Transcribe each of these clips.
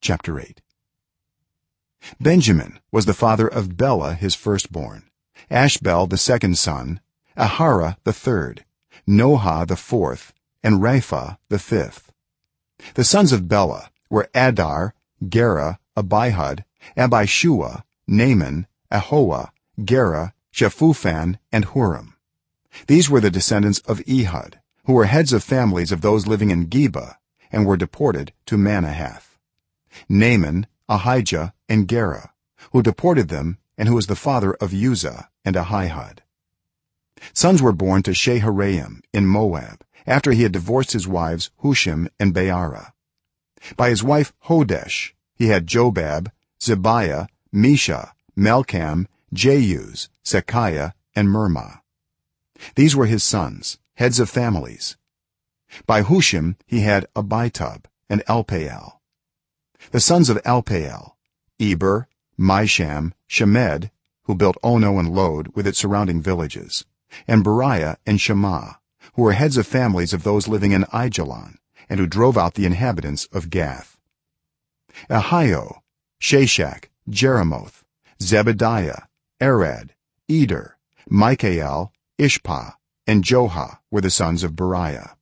chapter 8 benjamin was the father of bela his firstborn ashbel the second son aharah the third nohah the fourth and rapha the fifth. The sons of bela were addar gera abihud abishua naaman ahoah gera shephuphan and huram. These were the descendants of ehud who were heads of families of those living in geba and were deported to manahath naaman ahijah and gera who deported them and who was the father of uzza and ahihud sons were born to shaharaim in moab after he had divorced his wives hushim and baara by his wife hodesh he had jobab zibia mesha malkam jeuz sakia and mirmah these were his sons heads of families. By hushim he had abitub and elpaal the sons of elpaal eber misham shemed who built ono and lod with its surrounding villages and beriah and shema who were heads of families of those living in aijalon and who drove out the inhabitants of gath. Ahio shashak jeremoth zebadiah arad eder michael ishpah and joha were the sons of beriah.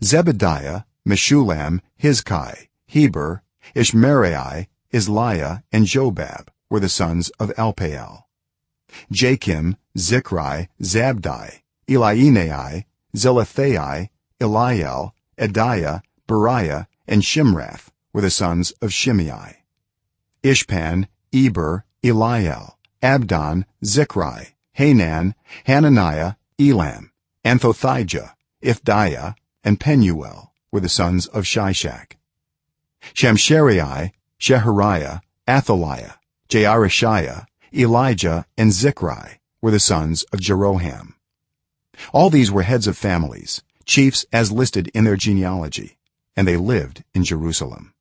Zebadiah meshullam hizkai heber ishmerai izliah and jobab were the sons of elpaal jakim zikri zabdi elioenai zillethai eliel adaiah beriah and shimrath were the sons of shimei. Ishpan eber eliel abdon zikri hanan hananiah elam anthothijah iphdeiah and penuel were the sons of shishak shamsherai shehariah athaliah jaareshiah elijah and zikri were the sons of jeroham. All these were heads of families chiefs as listed in their genealogy and they lived in jerusalem.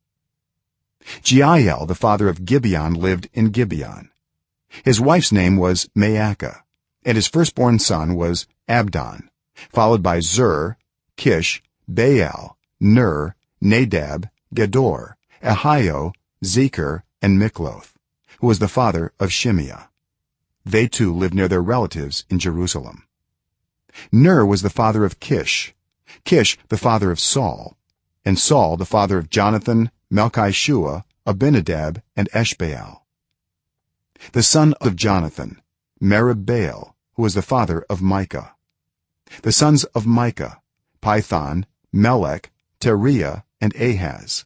Jeiel the father of gibeon lived in gibeon. His wife's name was maakah and his firstborn son was abdon followed by zur kish baal ner nadab gedor ahio zeker and mikloth who was the father of shimeah they too lived near their relatives in jerusalem. Ner was the father of kish kish the father of saul and saul the father of jonathan malki-shua abinadab and eshbaal. The son of jonathan merib-baal who was the father of micah. The sons of micah pithon melek tarea and ahaz.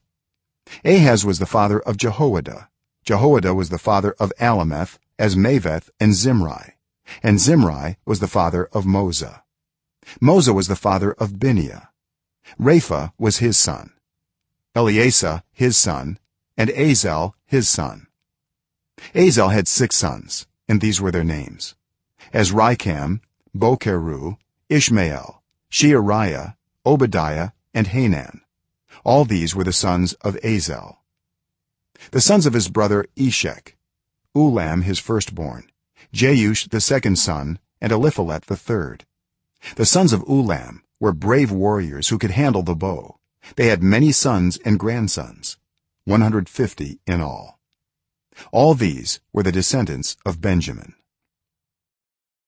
Ahaz was the father of jehoiada. Jehoiada was the father of alemeth azmaveth and zimri. And zimri was the father of moza. Moza was the father of binea raphah was his son. Eleasah his son and azel his son. Azel had 6 sons and these were their names. Azrikam bokeru ishmael sheariah obadiah and hanan all these were the sons of azel. The sons of his brother eshek. Ulam his firstborn. Jeush the second son and eliphelet the third. The sons of ulam were brave warriors who could handle the bow. They had many sons and grandsons 150 in all. All these were the descendants of benjamin